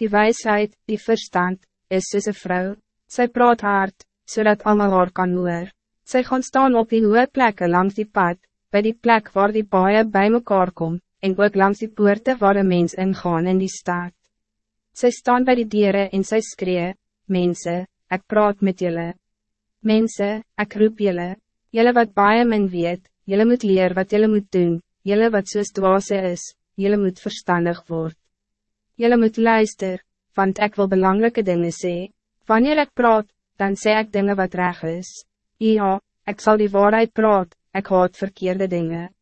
Die wijsheid, die verstand, is soos een vrou. Sy praat hard, zodat allemaal haar kan hoor. Sy gaan staan op die hoge plekken langs die pad, bij die plek waar die paaie bij mekaar kom, en ook langs die poorte waar een mens ingaan in die stad. Sy staan bij die dieren en sy skree, Mense, ik praat met jullie. Mensen, ik roep jullie. Jullie wat baie min weet, jullie moet leer wat jullie moet doen, jullie wat soos dwaase is, jullie moet verstandig worden. Jullie moet luister, want ik wil belangrijke dingen zeggen. Wanneer ik praat, dan zeg ik dingen wat reg is. Ja, ik zal die waarheid praat, ik houd verkeerde dingen.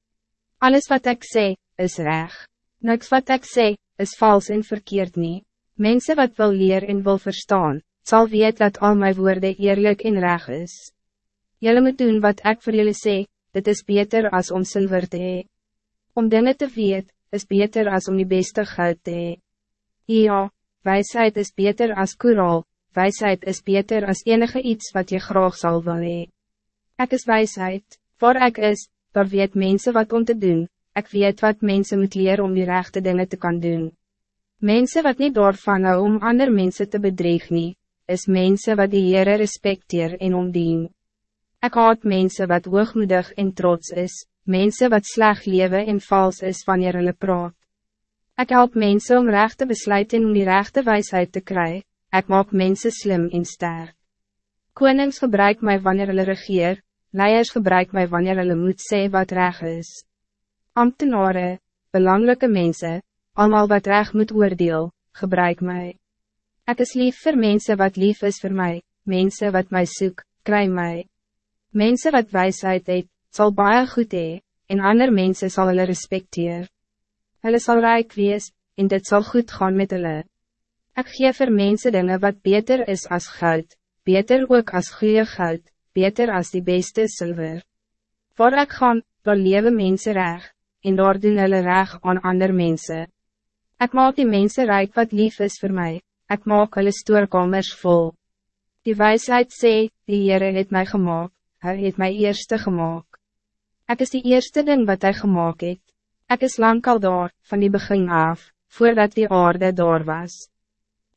Alles wat ik zeg, is reg. Niks wat ik zeg, is vals en verkeerd niet. Mensen wat wil leer en wil verstaan, zal weet dat al mijn woorden eerlijk en reg is. Jullie moet doen wat ik voor jullie zeg, dit is beter als om zilver te hee. Om dingen te weet, is beter als om die beste goud te hee. Ja, wijsheid is beter als koral, wijsheid is beter als enige iets wat je graag zal willen. Ik is wijsheid, voor ik is, daar weet mensen wat om te doen, ik weet wat mensen moet leren om die rechte dingen te kan doen. Mensen wat niet doorvangen om andere mensen te bedreigen, is mensen wat die Heere respecteer en omdien. Ik haat mensen wat hoogmoedig en trots is, mensen wat sleg leven en vals is wanneer hulle praat. Ik help mensen om recht te besluiten om die rechte wijsheid te krijgen. Ik maak mensen slim en sterk. Konings gebruik mij wanneer hulle regeer, leiders gebruik mij wanneer hulle moet sê wat reg is. Ambtenaren, belangrijke mensen, allemaal wat reg moet oordeel, gebruik mij. Ik is lief voor mensen wat lief is voor mij, mensen wat mij zoek, kry mij. Mensen wat wijsheid het, zal baie goed hee, en ander mensen zal hulle respecteer. Hulle sal rijk wees, en dit zal goed gaan met hulle. Ik geef voor mensen dingen wat beter is als goud, beter ook als goede goud, beter als die beste zilver. Voor ik gaan, daar leven mensen reg, en daar doen hulle reg aan ander mensen. Ik maak die mensen rijk wat lief is voor mij, ik maak hulle stoorkamers vol. Die wijsheid sê, die Heere het mij gemaakt, hij het mij eerste gemaakt. Ik is die eerste ding wat hij gemaakt het. Ik is lang al daar, van die begin af, voordat die aarde daar was.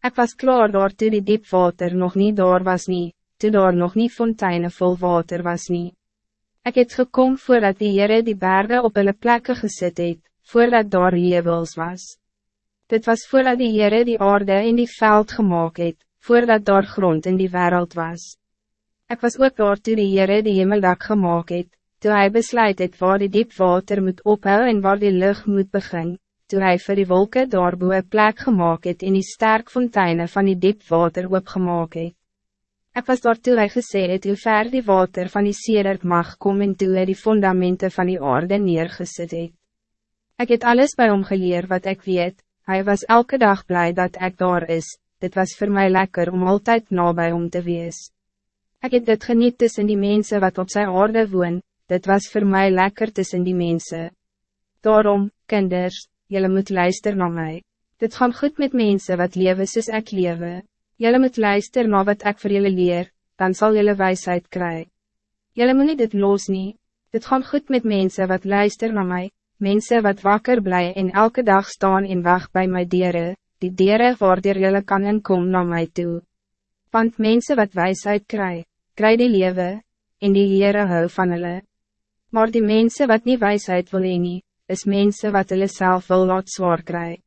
Ik was klaar daar toe die diep water nog niet daar was nie, toe daar nog niet fonteinen vol water was nie. Ik het gekom voordat die Heere die bergen op hulle plekke gesit het, voordat daar jebels was. Dit was voordat die Heere die aarde in die veld gemaakt het, voordat daar grond in die wereld was. Ik was ook daar toe die Heere die hemeldak gemaakt het, toe hy besluit het waar die diep water moet ophou en waar die lucht moet begin, toe hy vir die wolke daarboe een plek gemaakt het en die sterk fonteine van die diep water opgemaak het. Ek was daar toe hy gesê het hoe ver die water van die sedert mag kom en toe hy die fundamenten van die aarde neergesit het. Ek het alles bij hom geleer wat ik weet, hij was elke dag blij dat ik daar is, dit was voor mij lekker om altijd nabij om te wees. Ik heb dit geniet tussen die mensen wat op zijn aarde woon, dit was voor mij lekker tussen die mensen. Daarom, kinders, jullie moet luisteren naar mij. Dit gaat goed met mensen wat leven soos ik lewe. Jullie moet luisteren naar wat ik voor jullie leer, dan zal jullie wijsheid krijgen. Jullie moet niet dit los nie. Dit gaat goed met mensen wat luisteren naar mij, mensen wat wakker blij en elke dag staan en wacht bij mijn dieren, die dieren waardoor jullie kan inkom naar mij toe. Want mensen wat wijsheid krijgen, krijgen die leven, en die Heere hou van hulle. Maar die mensen wat niet wijsheid wil nie, is mensen wat hulle self wil laat zwaar kry.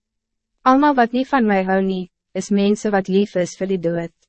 Almal wat niet van mij hou nie, is mensen wat lief is voor die dood.